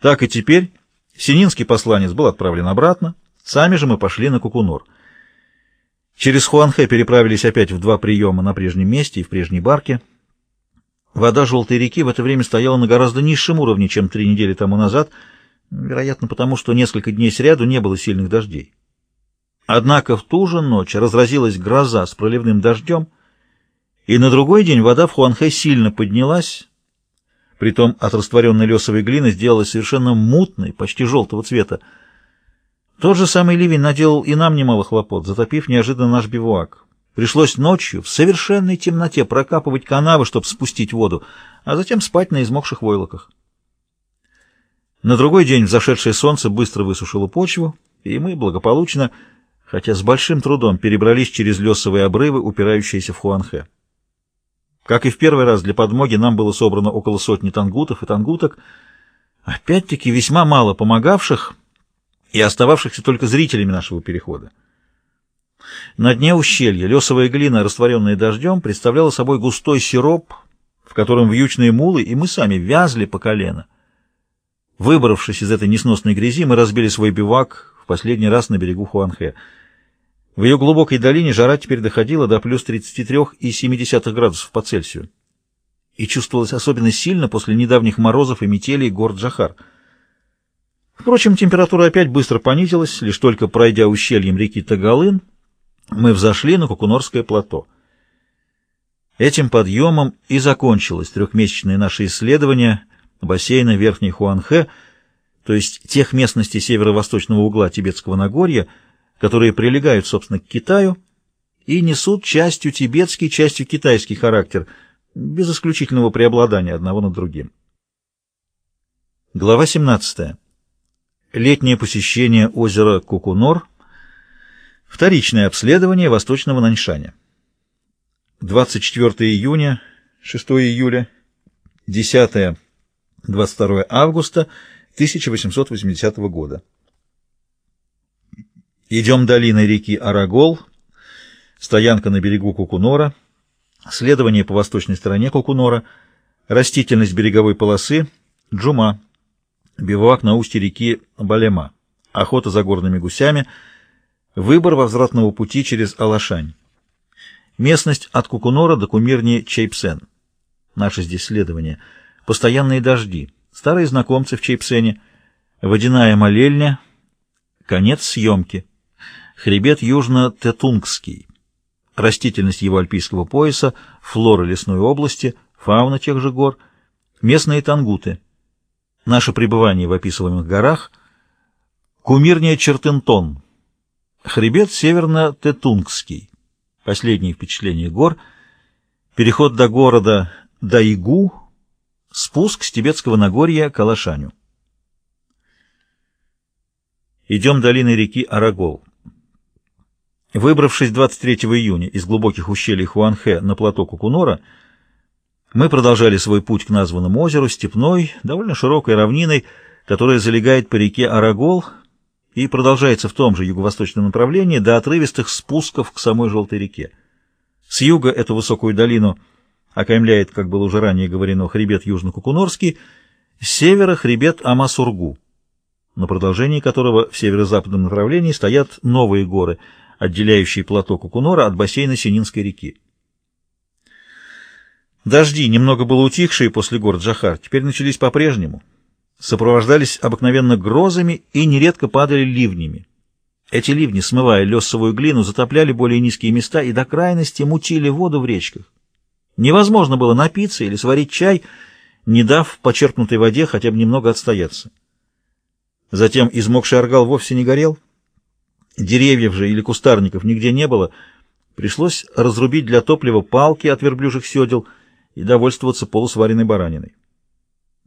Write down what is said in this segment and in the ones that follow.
Так и теперь Сининский посланец был отправлен обратно, сами же мы пошли на Кукунор. Через Хуанхэ переправились опять в два приема на прежнем месте и в прежней барке. Вода Желтой реки в это время стояла на гораздо низшем уровне, чем три недели тому назад, вероятно, потому что несколько дней сряду не было сильных дождей. Однако в ту же ночь разразилась гроза с проливным дождем, и на другой день вода в Хуанхэ сильно поднялась, Притом от растворенной лесовой глины сделалась совершенно мутной, почти желтого цвета. Тот же самый ливень наделал и нам немало хлопот, затопив неожиданно наш бивуак. Пришлось ночью в совершенной темноте прокапывать канавы, чтобы спустить воду, а затем спать на измокших войлоках. На другой день взошедшее солнце быстро высушило почву, и мы благополучно, хотя с большим трудом, перебрались через лесовые обрывы, упирающиеся в Хуанхэ. Как и в первый раз, для подмоги нам было собрано около сотни тангутов и тангуток, опять-таки весьма мало помогавших и остававшихся только зрителями нашего перехода. На дне ущелья лесовая глина, растворенная дождем, представляла собой густой сироп, в котором вьючные мулы и мы сами вязли по колено. Выбравшись из этой несносной грязи, мы разбили свой бивак в последний раз на берегу Хуанхэ. В ее глубокой долине жара теперь доходила до плюс 33,7 градусов по Цельсию и чувствовалась особенно сильно после недавних морозов и метелей гор Джахар. Впрочем, температура опять быстро понизилась, лишь только пройдя ущельем реки Тагалын, мы взошли на Кукунорское плато. Этим подъемом и закончилось трехмесячное наше исследование бассейна Верхней Хуанхэ, то есть тех местностей северо-восточного угла Тибетского Нагорья, которые прилегают, собственно, к Китаю и несут частью тибетский, частью китайский характер, без исключительного преобладания одного над другим. Глава 17. Летнее посещение озера Кукунор. Вторичное обследование восточного Наньшаня. 24 июня, 6 июля, 10-22 августа 1880 года. Идем долиной реки Арагол, стоянка на берегу Кукунора, следование по восточной стороне Кукунора, растительность береговой полосы, Джума, бивак на устье реки Балема, охота за горными гусями, выбор возвратного пути через Алашань. Местность от Кукунора до кумирни Чейпсен. Наше здесь следование. Постоянные дожди. Старые знакомцы в Чейпсене. Водяная молельня. Конец съемки. Хребет южно-тетунгский. Растительность его альпийского пояса, флора лесной области, фауна тех же гор, местные тангуты. Наше пребывание в описываемых горах. Кумирния Чертентон. Хребет северно-тетунгский. Последние впечатления гор. Переход до города Дайгу. Спуск с Тибетского Нагорья к Алашаню. Идем долиной реки Арагол. Выбравшись 23 июня из глубоких ущелий Хуанхэ на плато Кукунора, мы продолжали свой путь к названному озеру, степной, довольно широкой равниной, которая залегает по реке Арагол и продолжается в том же юго-восточном направлении до отрывистых спусков к самой Желтой реке. С юга эту высокую долину окаймляет, как было уже ранее говорено, хребет Южно-Кукунорский, с севера хребет Амасургу, на продолжении которого в северо-западном направлении стоят новые горы – отделяющий плато Кукунора от бассейна Сининской реки. Дожди, немного было утихшие после гор Джахар, теперь начались по-прежнему. Сопровождались обыкновенно грозами и нередко падали ливнями. Эти ливни, смывая лесовую глину, затопляли более низкие места и до крайности мутили воду в речках. Невозможно было напиться или сварить чай, не дав почерпнутой воде хотя бы немного отстояться. Затем измокший аргал вовсе не горел, Деревьев же или кустарников нигде не было. Пришлось разрубить для топлива палки от верблюжьих седел и довольствоваться полусваренной бараниной.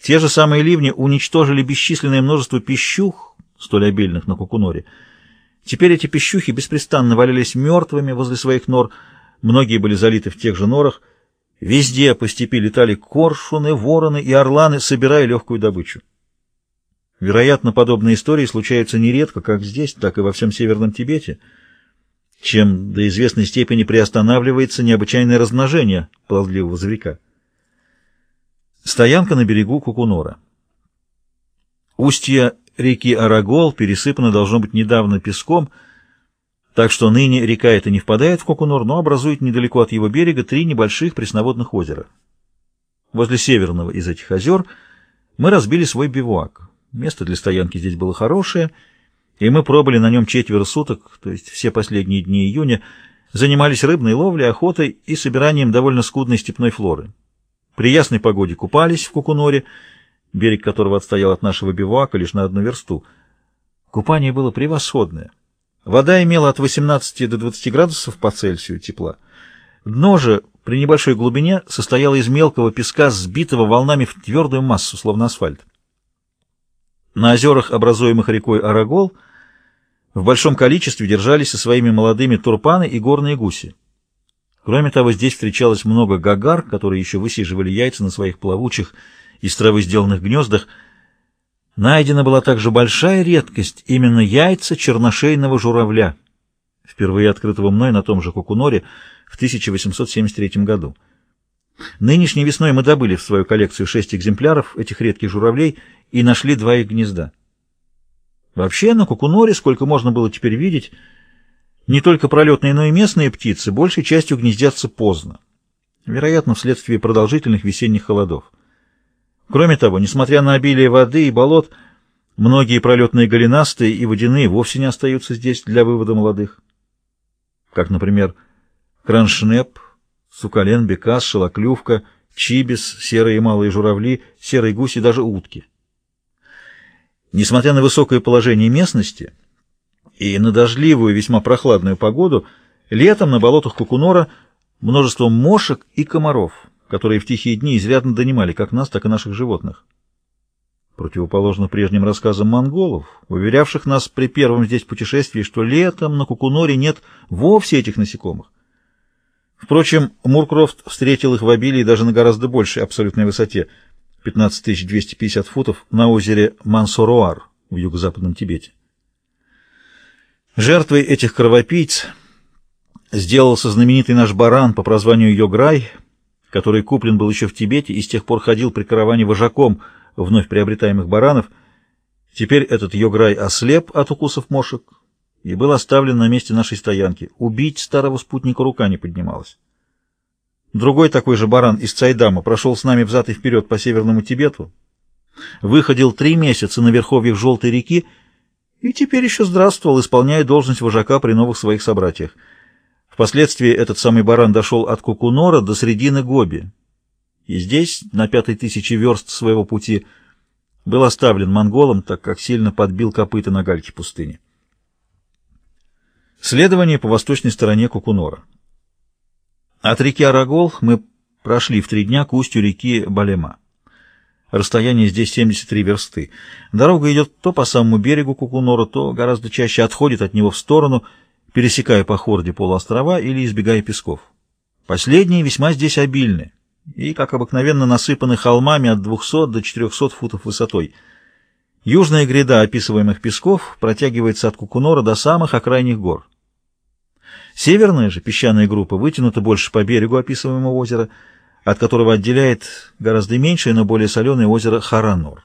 Те же самые ливни уничтожили бесчисленное множество пищух, столь обильных на Кукуноре. Теперь эти пищухи беспрестанно валялись мертвыми возле своих нор, многие были залиты в тех же норах. Везде по степи летали коршуны, вороны и орланы, собирая легкую добычу. Вероятно, подобные истории случаются нередко как здесь, так и во всем Северном Тибете, чем до известной степени приостанавливается необычайное размножение плодливого зверька. Стоянка на берегу Кукунора. Устье реки Арагол пересыпано должно быть недавно песком, так что ныне река эта не впадает в Кокунор, но образует недалеко от его берега три небольших пресноводных озера. Возле северного из этих озер мы разбили свой бивуак. Место для стоянки здесь было хорошее, и мы пробыли на нем четверо суток, то есть все последние дни июня, занимались рыбной ловлей, охотой и собиранием довольно скудной степной флоры. При ясной погоде купались в Кукуноре, берег которого отстоял от нашего бивуака лишь на одну версту. Купание было превосходное. Вода имела от 18 до 20 градусов по Цельсию тепла. Дно же при небольшой глубине состояло из мелкого песка, сбитого волнами в твердую массу, словно асфальт. На озерах, образуемых рекой Арагол, в большом количестве держались со своими молодыми турпаны и горные гуси. Кроме того, здесь встречалось много гагар, которые еще высиживали яйца на своих плавучих, из травы сделанных гнездах. Найдена была также большая редкость, именно яйца черношейного журавля, впервые открытого мной на том же Кукуноре в 1873 году. Нынешней весной мы добыли в свою коллекцию шесть экземпляров этих редких журавлей и нашли два их гнезда. Вообще на Кукуноре, сколько можно было теперь видеть, не только пролетные, но и местные птицы большей частью гнездятся поздно, вероятно, вследствие продолжительных весенних холодов. Кроме того, несмотря на обилие воды и болот, многие пролетные голенастые и водяные вовсе не остаются здесь для вывода молодых. Как, например, кроншнеп, сукален, бекас, шелоклювка, чибис, серые малые журавли, серые гуси даже утки. Несмотря на высокое положение местности, и на дождливую, весьма прохладную погоду, летом на болотах Кукунора множество мошек и комаров, которые в тихие дни изрядно донимали как нас, так и наших животных. Противоположно прежним рассказам монголов, уверявших нас при первом здесь путешествии, что летом на Кукуноре нет вовсе этих насекомых. Впрочем, Муркрофт встретил их в обилии даже на гораздо большей абсолютной высоте — 15250 футов на озере Мансоруар в юго-западном Тибете. Жертвой этих кровопийц сделался знаменитый наш баран по прозванию Йограй, который куплен был еще в Тибете и с тех пор ходил при караване вожаком вновь приобретаемых баранов. Теперь этот Йограй ослеп от укусов мошек и был оставлен на месте нашей стоянки. Убить старого спутника рука не поднималась. Другой такой же баран из Цайдама прошел с нами взад и вперед по Северному Тибету, выходил три месяца на верховьях Желтой реки и теперь еще здравствовал, исполняя должность вожака при новых своих собратьях. Впоследствии этот самый баран дошел от Кукунора до середины Гоби, и здесь, на пятой тысячи верст своего пути, был оставлен монголом, так как сильно подбил копыта на гальке пустыни. Следование по восточной стороне Кукунора. От реки Арагол мы прошли в три дня к устью реки Балема. Расстояние здесь 73 версты. Дорога идет то по самому берегу Кукунора, то гораздо чаще отходит от него в сторону, пересекая по хорде полуострова или избегая песков. Последние весьма здесь обильны и, как обыкновенно, насыпаны холмами от 200 до 400 футов высотой. Южная гряда описываемых песков протягивается от Кукунора до самых окрайних гор. Северная же песчаная группа вытянута больше по берегу описываемого озера, от которого отделяет гораздо меньшее, но более соленое озеро Харанор.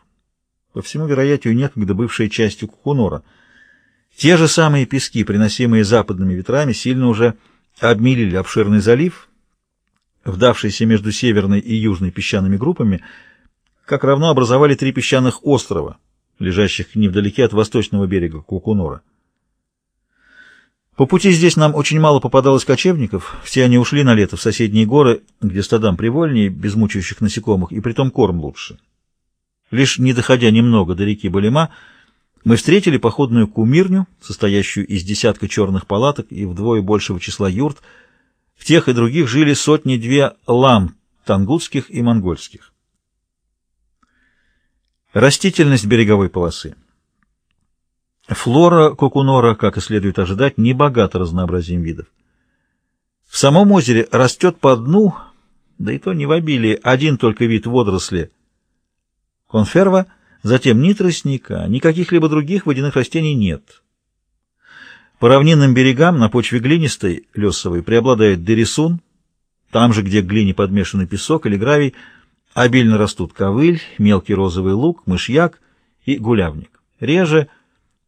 По всему вероятию, некогда бывшей частью Кукунора. Те же самые пески, приносимые западными ветрами, сильно уже обмелили обширный залив, вдавшийся между северной и южной песчаными группами, как равно образовали три песчаных острова, лежащих невдалеке от восточного берега Кукунора. По пути здесь нам очень мало попадалось кочевников, все они ушли на лето в соседние горы, где стадам привольнее, без мучающих насекомых, и притом корм лучше. Лишь не доходя немного до реки Балима, мы встретили походную кумирню, состоящую из десятка черных палаток и вдвое большего числа юрт. В тех и других жили сотни-две лам, тангутских и монгольских. Растительность береговой полосы. Флора Кокунора, как и следует ожидать, не богата разнообразием видов. В самом озере растет по дну, да и то не в обилии, один только вид водоросли — конферва, затем ни тростника, ни каких-либо других водяных растений нет. По равнинным берегам на почве глинистой, лесовой, преобладает дересун, там же, где к глине подмешанный песок или гравий, обильно растут ковыль, мелкий розовый лук, мышьяк и гулявник. Реже